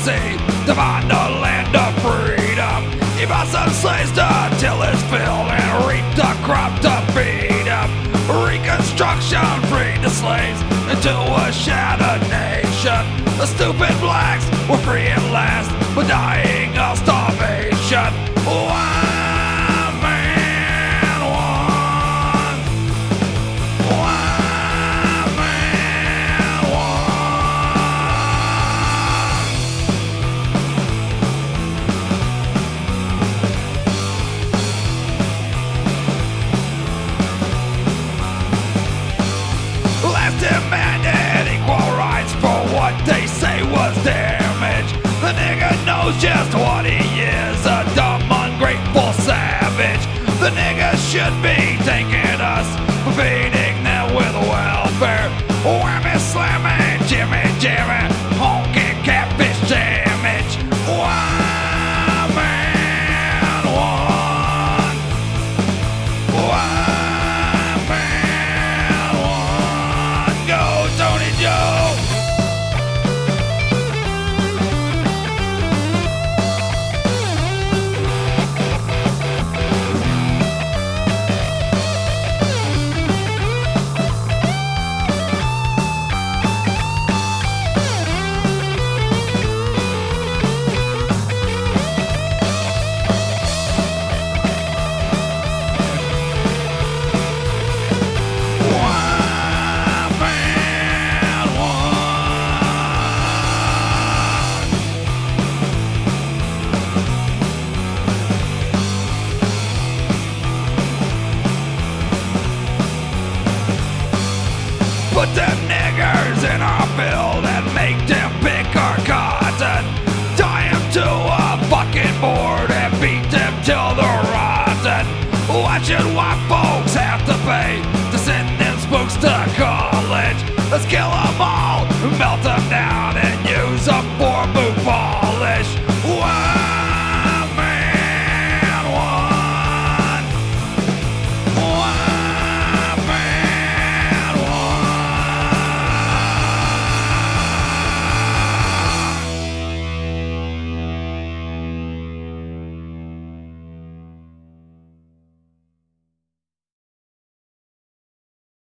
sea to find a land of freedom. He bought some slaves till his fill and reap the crop to feed him. Reconstruction freed the slaves into a shattered nation. The stupid blacks were free at last, but dying was damage. The nigga knows just what he is, a dumb, ungrateful savage. The nigga should be thanking Put them niggers in our field and make them pick our cotton. Tie them to a fucking board and beat them till they're rotten. Why should white folks have to pay to send them spooks to college? Let's kill them all, melt them down, and use them for.